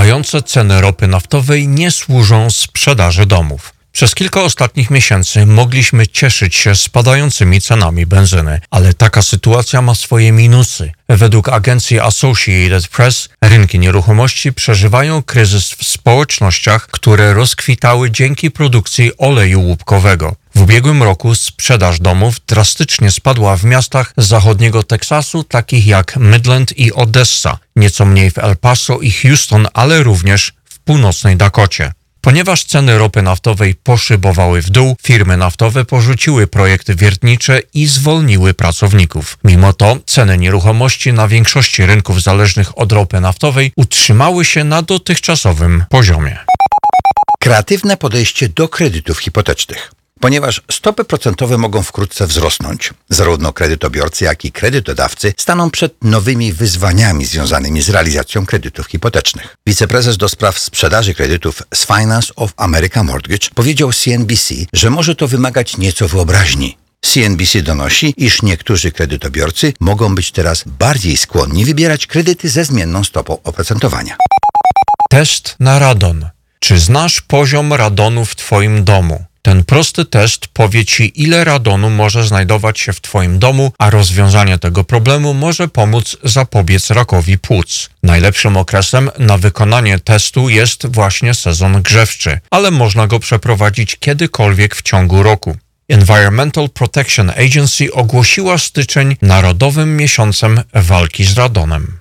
Spadające ceny ropy naftowej nie służą sprzedaży domów. Przez kilka ostatnich miesięcy mogliśmy cieszyć się spadającymi cenami benzyny, ale taka sytuacja ma swoje minusy. Według agencji Associated Press rynki nieruchomości przeżywają kryzys w społecznościach, które rozkwitały dzięki produkcji oleju łupkowego. W ubiegłym roku sprzedaż domów drastycznie spadła w miastach zachodniego Teksasu, takich jak Midland i Odessa, nieco mniej w El Paso i Houston, ale również w północnej Dakocie. Ponieważ ceny ropy naftowej poszybowały w dół, firmy naftowe porzuciły projekty wiertnicze i zwolniły pracowników. Mimo to ceny nieruchomości na większości rynków zależnych od ropy naftowej utrzymały się na dotychczasowym poziomie. Kreatywne podejście do kredytów hipotecznych. Ponieważ stopy procentowe mogą wkrótce wzrosnąć, zarówno kredytobiorcy, jak i kredytodawcy staną przed nowymi wyzwaniami związanymi z realizacją kredytów hipotecznych. Wiceprezes do spraw sprzedaży kredytów z Finance of America Mortgage powiedział CNBC, że może to wymagać nieco wyobraźni. CNBC donosi, iż niektórzy kredytobiorcy mogą być teraz bardziej skłonni wybierać kredyty ze zmienną stopą oprocentowania. Test na radon. Czy znasz poziom radonu w Twoim domu? Ten prosty test powie Ci, ile radonu może znajdować się w Twoim domu, a rozwiązanie tego problemu może pomóc zapobiec rakowi płuc. Najlepszym okresem na wykonanie testu jest właśnie sezon grzewczy, ale można go przeprowadzić kiedykolwiek w ciągu roku. Environmental Protection Agency ogłosiła styczeń Narodowym Miesiącem Walki z Radonem.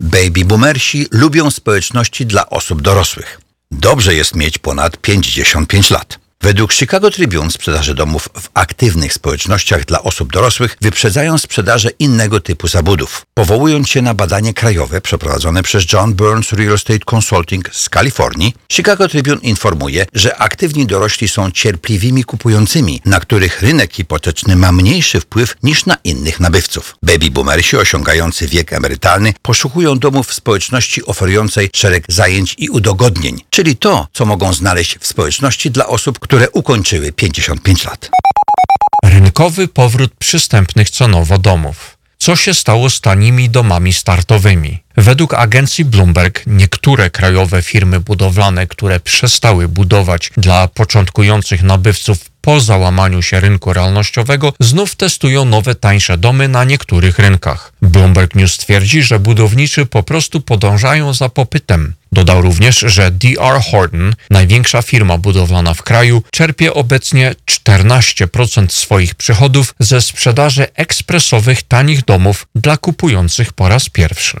Baby boomersi lubią społeczności dla osób dorosłych. Dobrze jest mieć ponad 55 lat. Według Chicago Tribune sprzedaże domów w aktywnych społecznościach dla osób dorosłych wyprzedzają sprzedaże innego typu zabudów. Powołując się na badanie krajowe przeprowadzone przez John Burns Real Estate Consulting z Kalifornii, Chicago Tribune informuje, że aktywni dorośli są cierpliwymi kupującymi, na których rynek hipoteczny ma mniejszy wpływ niż na innych nabywców. Baby boomersi osiągający wiek emerytalny poszukują domów w społeczności oferującej szereg zajęć i udogodnień, czyli to, co mogą znaleźć w społeczności dla osób, które ukończyły 55 lat. Rynkowy powrót przystępnych cenowo domów. Co się stało z tanimi domami startowymi? Według agencji Bloomberg niektóre krajowe firmy budowlane, które przestały budować dla początkujących nabywców po załamaniu się rynku realnościowego, znów testują nowe, tańsze domy na niektórych rynkach. Bloomberg News twierdzi, że budowniczy po prostu podążają za popytem. Dodał również, że DR Horton, największa firma budowlana w kraju, czerpie obecnie 14% swoich przychodów ze sprzedaży ekspresowych tanich domów dla kupujących po raz pierwszy.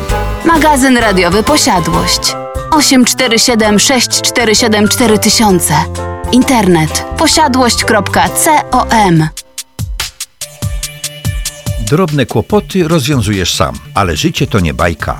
Magazyn radiowy Posiadłość 847 647 4000. Internet posiadłość.com Drobne kłopoty rozwiązujesz sam, ale życie to nie bajka.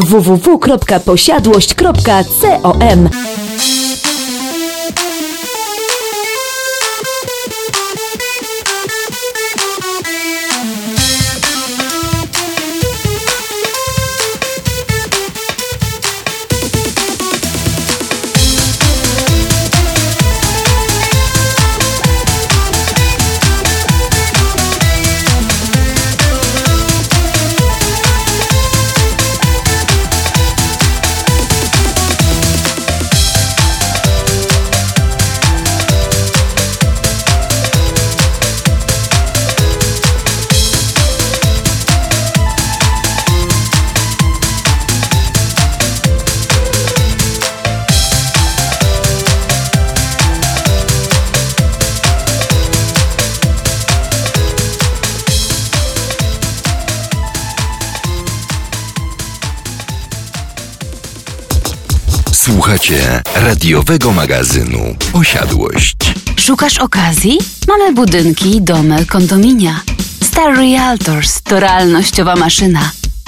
www.posiadłość.com Radiowego magazynu Posiadłość. Szukasz okazji? Mamy budynki, domy, kondominia. Star Realtors to realnościowa maszyna.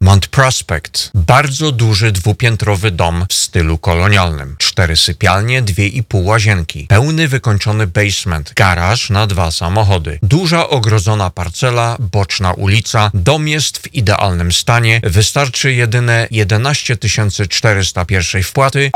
Mount Prospect. Bardzo duży dwupiętrowy dom w stylu kolonialnym. Cztery sypialnie, dwie i pół łazienki. Pełny wykończony basement. Garaż na dwa samochody. Duża ogrodzona parcela, boczna ulica. Dom jest w idealnym stanie. Wystarczy jedyne 11 400 pierwszej wpłaty.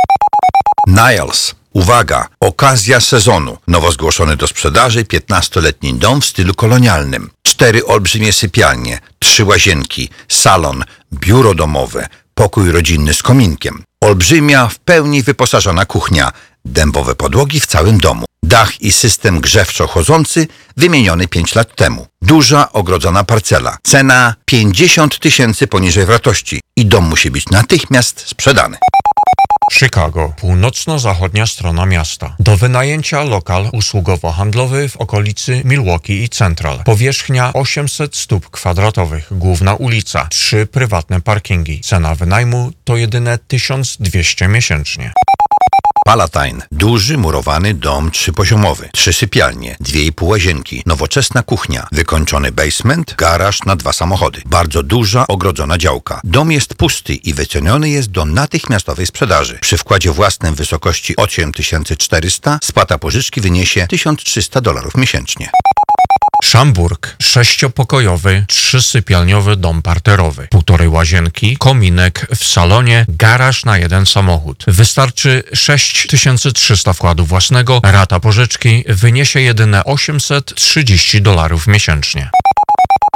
Niles. Uwaga! Okazja sezonu. Nowo zgłoszony do sprzedaży 15-letni dom w stylu kolonialnym. Cztery olbrzymie sypialnie, trzy łazienki, salon, biuro domowe, pokój rodzinny z kominkiem. Olbrzymia, w pełni wyposażona kuchnia, dębowe podłogi w całym domu. Dach i system grzewczo-chodzący wymieniony 5 lat temu. Duża, ogrodzona parcela. Cena 50 tysięcy poniżej wartości i dom musi być natychmiast sprzedany. Chicago, północno-zachodnia strona miasta. Do wynajęcia lokal usługowo-handlowy w okolicy Milwaukee i Central. Powierzchnia 800 stóp kwadratowych, główna ulica, trzy prywatne parkingi. Cena wynajmu to jedyne 1200 miesięcznie. Palatine. Duży, murowany dom trzypoziomowy. Trzy sypialnie, dwie i pół łazienki, nowoczesna kuchnia, wykończony basement, garaż na dwa samochody. Bardzo duża, ogrodzona działka. Dom jest pusty i wyceniony jest do natychmiastowej sprzedaży. Przy wkładzie własnym w wysokości 8400 spłata pożyczki wyniesie 1300 dolarów miesięcznie. Szamburg, sześciopokojowy, trzysypialniowy dom parterowy, półtorej łazienki, kominek w salonie, garaż na jeden samochód. Wystarczy 6300 wkładu własnego, rata pożyczki wyniesie jedyne 830 dolarów miesięcznie.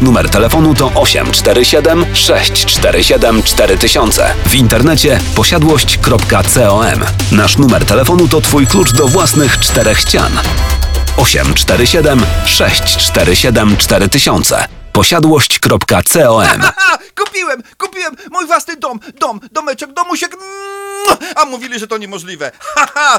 numer telefonu to 847 647 4000. W internecie posiadłość.com. Nasz numer telefonu to Twój klucz do własnych czterech ścian. 847 647 4000 posiadłość.com! Kupiłem, kupiłem mój własny dom, dom, domeczek, domusiek. Mua! A mówili, że to niemożliwe. Ha, ha!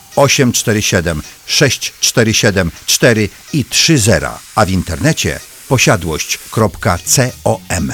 847 647 4 i 30, a w internecie posiadłość.com.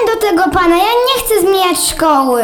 tego pana, ja nie chcę zmieniać szkoły.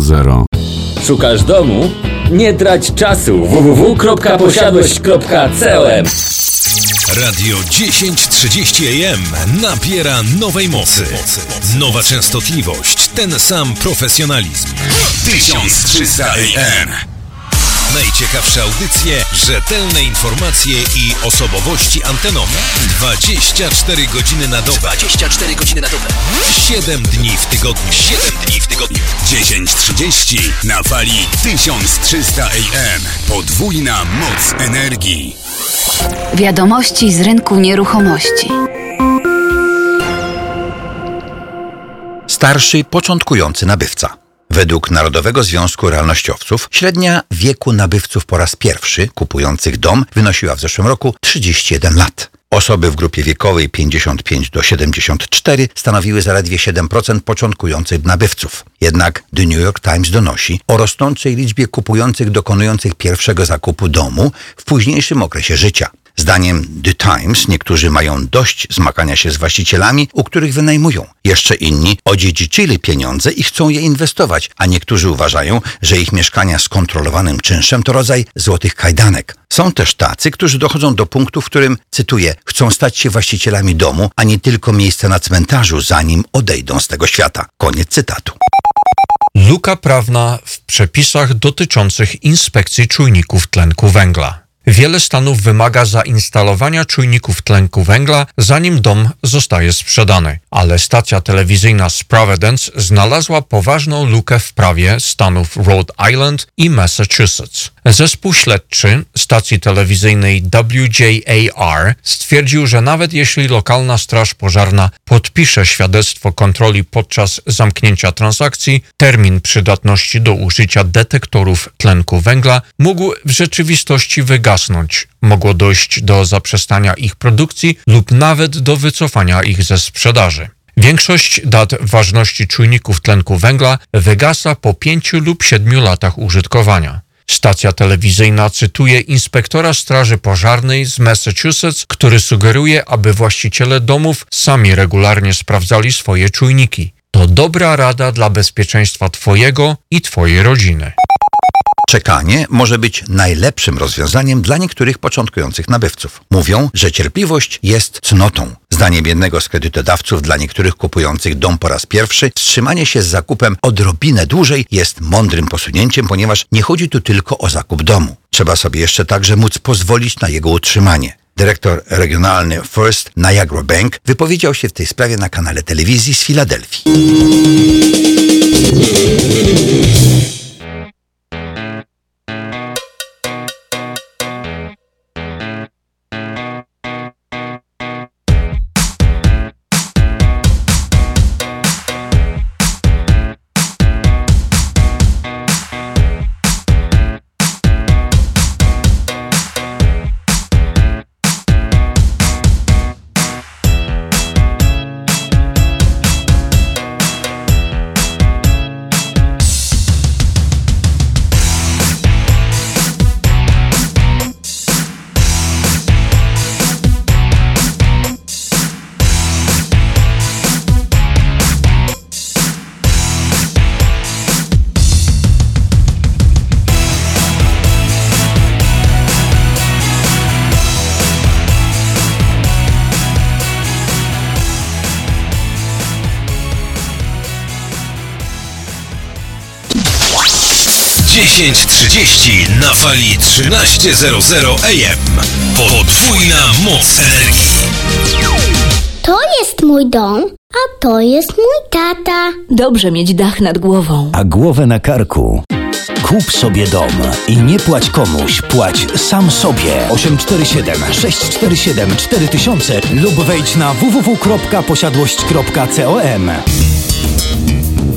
Szukasz domu? Nie trać czasu www.posiadłość.com Radio 1030 AM nabiera nowej mocy. Nowa częstotliwość, ten sam profesjonalizm. 1300 AM. Najciekawsze audycje, rzetelne informacje i osobowości antenowe. 24 godziny na dobę. 24 godziny na dobę. 7 dni w tygodniu. 7 dni w tygodniu. 10.30 na fali 1300 AM. Podwójna moc energii. Wiadomości z rynku nieruchomości. Starszy, początkujący nabywca. Według Narodowego Związku Realnościowców średnia wieku nabywców po raz pierwszy kupujących dom wynosiła w zeszłym roku 31 lat. Osoby w grupie wiekowej 55 do 74 stanowiły zaledwie 7% początkujących nabywców. Jednak The New York Times donosi o rosnącej liczbie kupujących dokonujących pierwszego zakupu domu w późniejszym okresie życia. Zdaniem The Times niektórzy mają dość zmakania się z właścicielami, u których wynajmują. Jeszcze inni odziedziczyli pieniądze i chcą je inwestować, a niektórzy uważają, że ich mieszkania z kontrolowanym czynszem to rodzaj złotych kajdanek. Są też tacy, którzy dochodzą do punktu, w którym, cytuję, chcą stać się właścicielami domu, a nie tylko miejsca na cmentarzu, zanim odejdą z tego świata. Koniec cytatu. Luka prawna w przepisach dotyczących inspekcji czujników tlenku węgla. Wiele stanów wymaga zainstalowania czujników tlenku węgla, zanim dom zostaje sprzedany, ale stacja telewizyjna Providence znalazła poważną lukę w prawie stanów Rhode Island i Massachusetts. Zespół śledczy stacji telewizyjnej WJAR stwierdził, że nawet jeśli lokalna straż pożarna podpisze świadectwo kontroli podczas zamknięcia transakcji, termin przydatności do użycia detektorów tlenku węgla mógł w rzeczywistości wygasnąć. Mogło dojść do zaprzestania ich produkcji lub nawet do wycofania ich ze sprzedaży. Większość dat ważności czujników tlenku węgla wygasa po pięciu lub siedmiu latach użytkowania. Stacja telewizyjna cytuje inspektora Straży Pożarnej z Massachusetts, który sugeruje, aby właściciele domów sami regularnie sprawdzali swoje czujniki. To dobra rada dla bezpieczeństwa Twojego i Twojej rodziny. Czekanie może być najlepszym rozwiązaniem dla niektórych początkujących nabywców. Mówią, że cierpliwość jest cnotą. Zdaniem jednego z kredytodawców dla niektórych kupujących dom po raz pierwszy, wstrzymanie się z zakupem odrobinę dłużej jest mądrym posunięciem, ponieważ nie chodzi tu tylko o zakup domu. Trzeba sobie jeszcze także móc pozwolić na jego utrzymanie. Dyrektor regionalny First Niagara Bank wypowiedział się w tej sprawie na kanale telewizji z Filadelfii. Dziesięć trzydzieści na fali 1300 AM. Podwójna moc energii. To jest mój dom, a to jest mój tata. Dobrze mieć dach nad głową. A głowę na karku. Kup sobie dom i nie płać komuś, płać sam sobie. 847 647 4000 lub wejdź na www.posiadłość.com.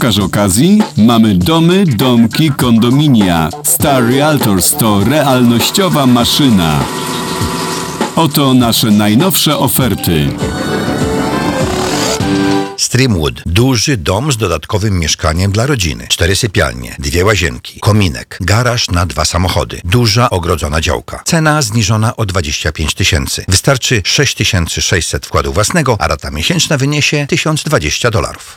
Szukasz okazji? Mamy domy, domki, kondominia. Star Realtors to realnościowa maszyna. Oto nasze najnowsze oferty. Streamwood. Duży dom z dodatkowym mieszkaniem dla rodziny. Cztery sypialnie, dwie łazienki, kominek, garaż na dwa samochody, duża ogrodzona działka. Cena zniżona o 25 tysięcy. Wystarczy 6600 wkładu własnego, a rata miesięczna wyniesie 1020 dolarów.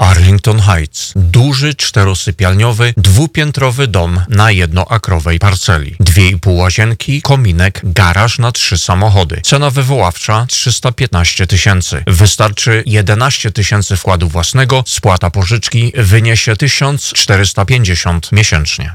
Arlington Heights. Duży, czterosypialniowy, dwupiętrowy dom na jednoakrowej parceli. Dwie i pół łazienki, kominek, garaż na trzy samochody. Cena wywoławcza 315 tysięcy. Wystarczy 11 tysięcy wkładu własnego, spłata pożyczki wyniesie 1450 miesięcznie.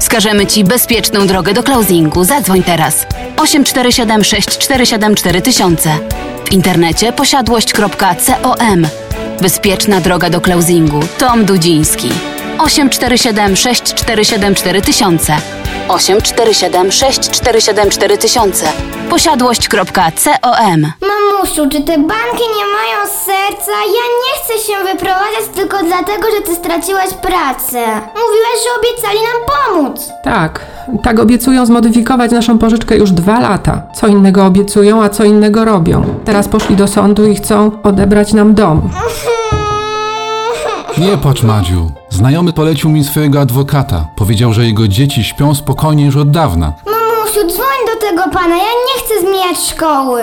Wskażemy Ci bezpieczną drogę do closingu. Zadzwoń teraz. 847 647 4000. W internecie posiadłość.com. Bezpieczna droga do closingu. Tom Dudziński. 847 647 4000. 847 647 4000. Posiadłość.com. Mamusiu, czy te banki nie mają serca, ja nie chcę się wyprowadzać tylko dlatego, że ty straciłaś pracę. Mówiłaś, że obiecali nam pomóc. Tak, tak obiecują zmodyfikować naszą pożyczkę już dwa lata. Co innego obiecują, a co innego robią. Teraz poszli do sądu i chcą odebrać nam dom. Nie płacz, Madziu. Znajomy polecił mi swojego adwokata. Powiedział, że jego dzieci śpią spokojnie już od dawna. Mamusiu, dzwoń do tego pana, ja nie chcę zmieniać szkoły.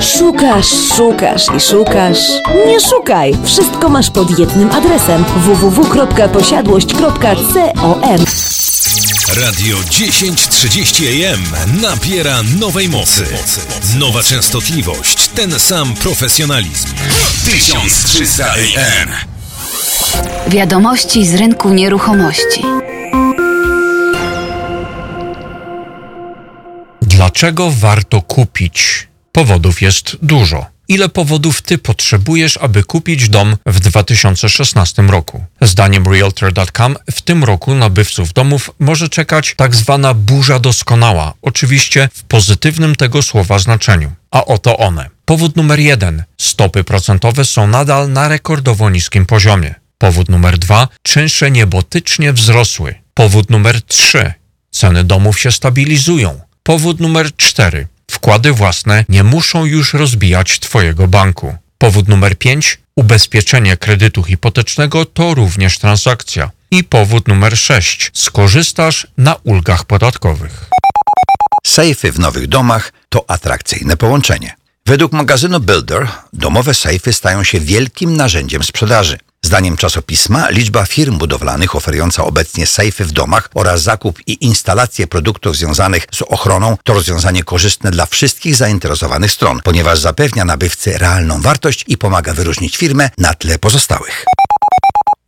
Szukasz, szukasz i szukasz. Nie szukaj! Wszystko masz pod jednym adresem www.posiadłość.com Radio 1030 AM nabiera nowej mocy. Nowa częstotliwość, ten sam profesjonalizm. 1300 AM. Wiadomości z rynku nieruchomości. Dlaczego warto kupić? Powodów jest dużo. Ile powodów ty potrzebujesz, aby kupić dom w 2016 roku? Zdaniem Realtor.com w tym roku nabywców domów może czekać tak zwana burza doskonała, oczywiście w pozytywnym tego słowa znaczeniu. A oto one. Powód numer jeden. Stopy procentowe są nadal na rekordowo niskim poziomie. Powód numer dwa. Czynsze niebotycznie wzrosły. Powód numer trzy. Ceny domów się stabilizują. Powód numer cztery. Wkłady własne nie muszą już rozbijać Twojego banku. Powód numer 5. Ubezpieczenie kredytu hipotecznego to również transakcja. I powód numer 6. Skorzystasz na ulgach podatkowych. Sejfy w nowych domach to atrakcyjne połączenie. Według magazynu Builder domowe sejfy stają się wielkim narzędziem sprzedaży. Zdaniem czasopisma liczba firm budowlanych oferująca obecnie sejfy w domach oraz zakup i instalację produktów związanych z ochroną to rozwiązanie korzystne dla wszystkich zainteresowanych stron, ponieważ zapewnia nabywcy realną wartość i pomaga wyróżnić firmę na tle pozostałych.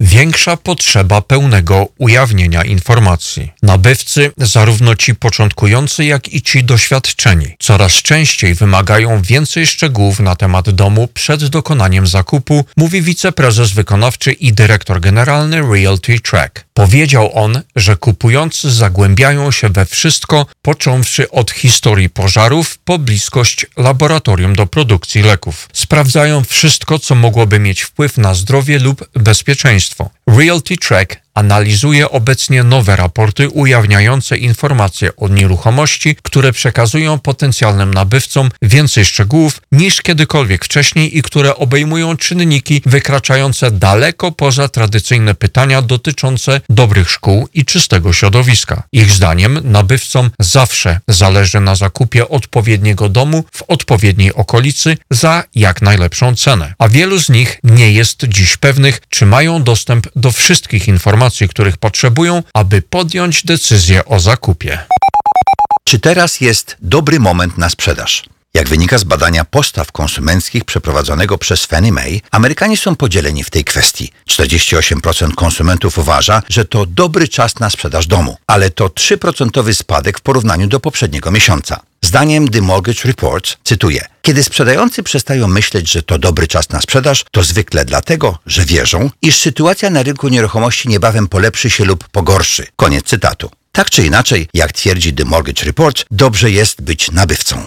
Większa potrzeba pełnego ujawnienia informacji. Nabywcy, zarówno ci początkujący, jak i ci doświadczeni, coraz częściej wymagają więcej szczegółów na temat domu przed dokonaniem zakupu, mówi wiceprezes wykonawczy i dyrektor generalny Realty Track. Powiedział on, że kupujący zagłębiają się we wszystko, począwszy od historii pożarów po bliskość laboratorium do produkcji leków. Sprawdzają wszystko, co mogłoby mieć wpływ na zdrowie lub bezpieczeństwo. Realty Track analizuje obecnie nowe raporty ujawniające informacje o nieruchomości, które przekazują potencjalnym nabywcom więcej szczegółów niż kiedykolwiek wcześniej i które obejmują czynniki wykraczające daleko poza tradycyjne pytania dotyczące dobrych szkół i czystego środowiska. Ich zdaniem nabywcom zawsze zależy na zakupie odpowiedniego domu w odpowiedniej okolicy za jak najlepszą cenę, a wielu z nich nie jest dziś pewnych, czy mają dostęp do wszystkich informacji, których potrzebują, aby podjąć decyzję o zakupie. Czy teraz jest dobry moment na sprzedaż? Jak wynika z badania postaw konsumenckich przeprowadzonego przez Fannie Mae, Amerykanie są podzieleni w tej kwestii. 48% konsumentów uważa, że to dobry czas na sprzedaż domu, ale to 3% spadek w porównaniu do poprzedniego miesiąca. Zdaniem The Mortgage Report, cytuję, kiedy sprzedający przestają myśleć, że to dobry czas na sprzedaż, to zwykle dlatego, że wierzą, iż sytuacja na rynku nieruchomości niebawem polepszy się lub pogorszy. Koniec cytatu. Tak czy inaczej, jak twierdzi The Mortgage Report, dobrze jest być nabywcą.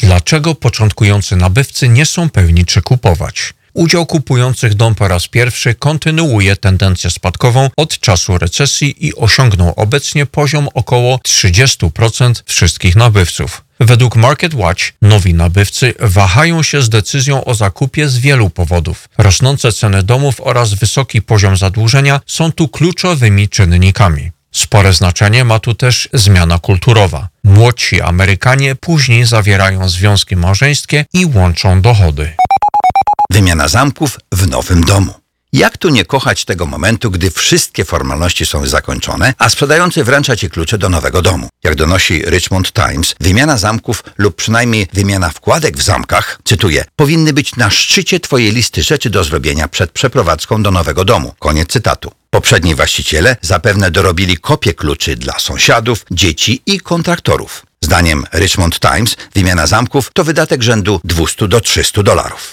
Dlaczego początkujący nabywcy nie są pewni, czy kupować? Udział kupujących dom po raz pierwszy kontynuuje tendencję spadkową od czasu recesji i osiągnął obecnie poziom około 30% wszystkich nabywców. Według Market Watch nowi nabywcy wahają się z decyzją o zakupie z wielu powodów. Rosnące ceny domów oraz wysoki poziom zadłużenia są tu kluczowymi czynnikami. Spore znaczenie ma tu też zmiana kulturowa. Młodsi Amerykanie później zawierają związki małżeńskie i łączą dochody. Wymiana zamków w nowym domu. Jak tu nie kochać tego momentu, gdy wszystkie formalności są zakończone, a sprzedający wręcza ci klucze do nowego domu? Jak donosi Richmond Times, wymiana zamków lub przynajmniej wymiana wkładek w zamkach, cytuję, powinny być na szczycie twojej listy rzeczy do zrobienia przed przeprowadzką do nowego domu. Koniec cytatu. Poprzedni właściciele zapewne dorobili kopie kluczy dla sąsiadów, dzieci i kontraktorów. Zdaniem Richmond Times wymiana zamków to wydatek rzędu 200 do 300 dolarów.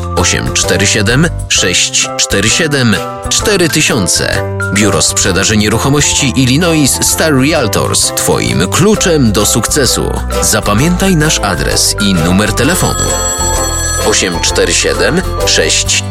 847 647 4000. Biuro Sprzedaży Nieruchomości Illinois Star Realtors. Twoim kluczem do sukcesu. Zapamiętaj nasz adres i numer telefonu. 847 647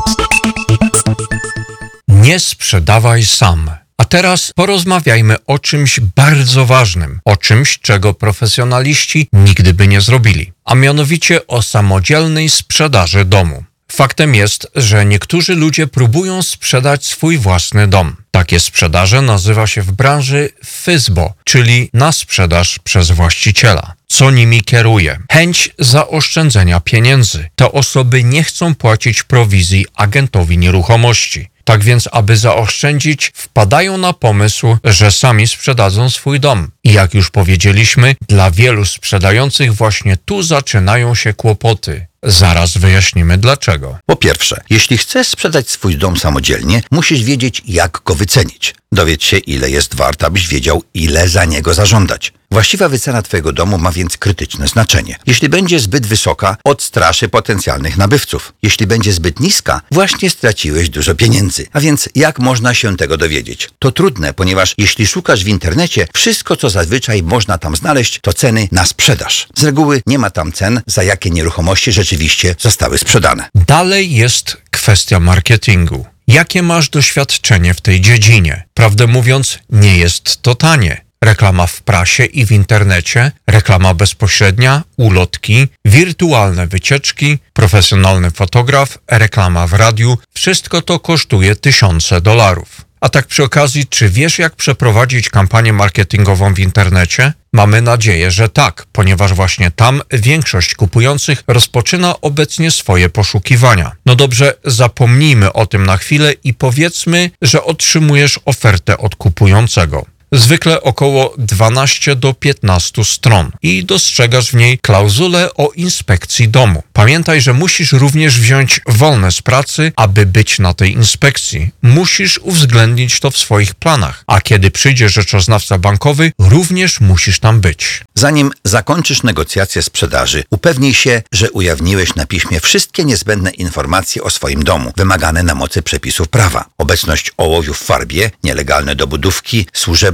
Nie sprzedawaj sam. A teraz porozmawiajmy o czymś bardzo ważnym, o czymś, czego profesjonaliści nigdy by nie zrobili, a mianowicie o samodzielnej sprzedaży domu. Faktem jest, że niektórzy ludzie próbują sprzedać swój własny dom. Takie sprzedaże nazywa się w branży FISBO, czyli na sprzedaż przez właściciela. Co nimi kieruje? Chęć zaoszczędzenia pieniędzy. Te osoby nie chcą płacić prowizji agentowi nieruchomości. Tak więc, aby zaoszczędzić, wpadają na pomysł, że sami sprzedadzą swój dom. I jak już powiedzieliśmy, dla wielu sprzedających właśnie tu zaczynają się kłopoty. Zaraz wyjaśnimy dlaczego. Po pierwsze, jeśli chcesz sprzedać swój dom samodzielnie, musisz wiedzieć, jak go wycenić. Dowiedz się, ile jest wart, abyś wiedział, ile za niego zażądać. Właściwa wycena Twojego domu ma więc krytyczne znaczenie. Jeśli będzie zbyt wysoka, odstraszy potencjalnych nabywców. Jeśli będzie zbyt niska, właśnie straciłeś dużo pieniędzy. A więc jak można się tego dowiedzieć? To trudne, ponieważ jeśli szukasz w internecie, wszystko co zazwyczaj można tam znaleźć, to ceny na sprzedaż. Z reguły nie ma tam cen, za jakie nieruchomości rzeczywiście zostały sprzedane. Dalej jest kwestia marketingu. Jakie masz doświadczenie w tej dziedzinie? Prawdę mówiąc, nie jest to tanie. Reklama w prasie i w internecie, reklama bezpośrednia, ulotki, wirtualne wycieczki, profesjonalny fotograf, reklama w radiu wszystko to kosztuje tysiące dolarów. A tak przy okazji, czy wiesz, jak przeprowadzić kampanię marketingową w internecie? Mamy nadzieję, że tak, ponieważ właśnie tam większość kupujących rozpoczyna obecnie swoje poszukiwania. No dobrze, zapomnijmy o tym na chwilę i powiedzmy, że otrzymujesz ofertę od kupującego zwykle około 12 do 15 stron i dostrzegasz w niej klauzulę o inspekcji domu. Pamiętaj, że musisz również wziąć wolne z pracy, aby być na tej inspekcji. Musisz uwzględnić to w swoich planach, a kiedy przyjdzie rzeczoznawca bankowy, również musisz tam być. Zanim zakończysz negocjacje sprzedaży, upewnij się, że ujawniłeś na piśmie wszystkie niezbędne informacje o swoim domu, wymagane na mocy przepisów prawa. Obecność ołowiu w farbie, nielegalne dobudówki,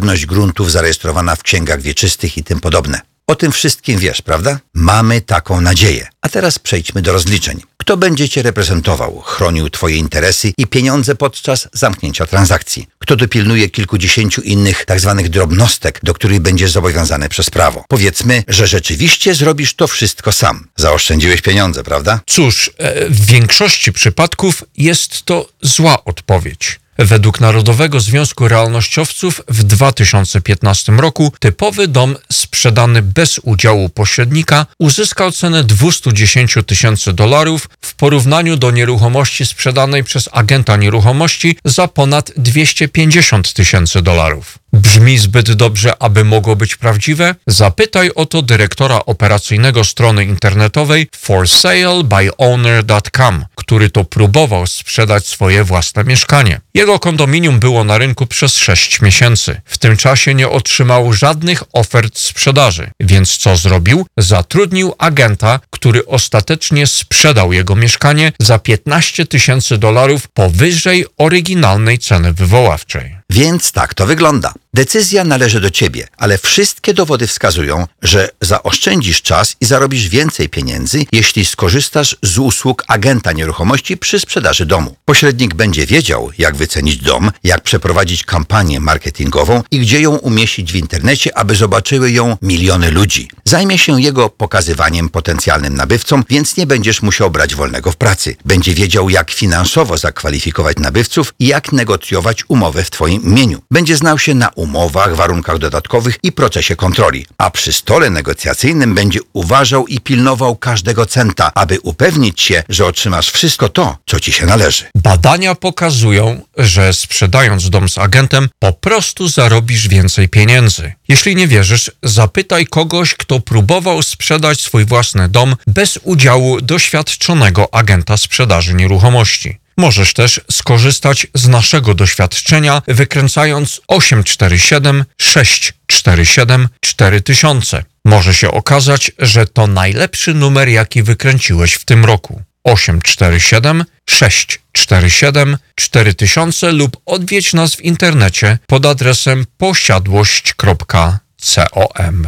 służebność gruntów zarejestrowana w księgach wieczystych i tym podobne. O tym wszystkim wiesz, prawda? Mamy taką nadzieję. A teraz przejdźmy do rozliczeń. Kto będzie Cię reprezentował, chronił Twoje interesy i pieniądze podczas zamknięcia transakcji? Kto dopilnuje kilkudziesięciu innych tzw. Tak drobnostek, do których będziesz zobowiązany przez prawo? Powiedzmy, że rzeczywiście zrobisz to wszystko sam. Zaoszczędziłeś pieniądze, prawda? Cóż, e, w większości przypadków jest to zła odpowiedź. Według Narodowego Związku Realnościowców w 2015 roku typowy dom sprzedany bez udziału pośrednika uzyskał cenę 210 tysięcy dolarów w porównaniu do nieruchomości sprzedanej przez agenta nieruchomości za ponad 250 tysięcy dolarów. Brzmi zbyt dobrze, aby mogło być prawdziwe? Zapytaj o to dyrektora operacyjnego strony internetowej forsalebywowner.com, który to próbował sprzedać swoje własne mieszkanie. Jego kondominium było na rynku przez 6 miesięcy. W tym czasie nie otrzymał żadnych ofert sprzedaży, więc co zrobił? Zatrudnił agenta, który ostatecznie sprzedał jego mieszkanie za 15 tysięcy dolarów powyżej oryginalnej ceny wywoławczej. Więc tak to wygląda. Decyzja należy do ciebie, ale wszystkie dowody wskazują, że zaoszczędzisz czas i zarobisz więcej pieniędzy, jeśli skorzystasz z usług agenta nieruchomości przy sprzedaży domu. Pośrednik będzie wiedział, jak wycenić dom, jak przeprowadzić kampanię marketingową i gdzie ją umieścić w internecie, aby zobaczyły ją miliony ludzi. Zajmie się jego pokazywaniem potencjalnym nabywcom, więc nie będziesz musiał brać wolnego w pracy. Będzie wiedział, jak finansowo zakwalifikować nabywców i jak negocjować umowę w Twoim imieniu. Będzie znał się na umowach, warunkach dodatkowych i procesie kontroli, a przy stole negocjacyjnym będzie uważał i pilnował każdego centa, aby upewnić się, że otrzymasz wszystko to, co ci się należy. Badania pokazują, że sprzedając dom z agentem, po prostu zarobisz więcej pieniędzy. Jeśli nie wierzysz, zapytaj kogoś, kto próbował sprzedać swój własny dom bez udziału doświadczonego agenta sprzedaży nieruchomości. Możesz też skorzystać z naszego doświadczenia wykręcając 847 647 4000. Może się okazać, że to najlepszy numer, jaki wykręciłeś w tym roku. 847 647 4000 lub odwiedź nas w internecie pod adresem posiadłość.com.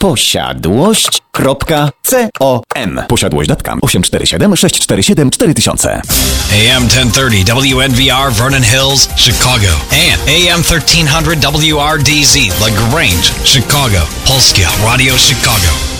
Posiadłość.com. Posiadłość.com 847 647 4000. AM 1030 WNVR Vernon Hills, Chicago. And AM 1300 WRDZ LaGrange, Chicago. Polskie Radio Chicago.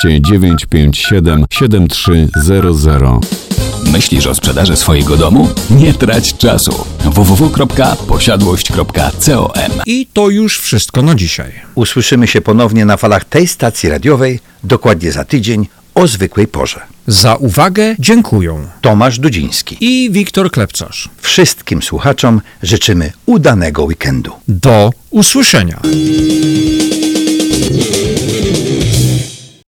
12 957 7300. Myślisz o sprzedaży swojego domu? Nie trać czasu. www.posiadłość.com I to już wszystko na dzisiaj. Usłyszymy się ponownie na falach tej stacji radiowej dokładnie za tydzień o zwykłej porze. Za uwagę dziękuję. Tomasz Dudziński i Wiktor Klepcarz. Wszystkim słuchaczom życzymy udanego weekendu. Do usłyszenia.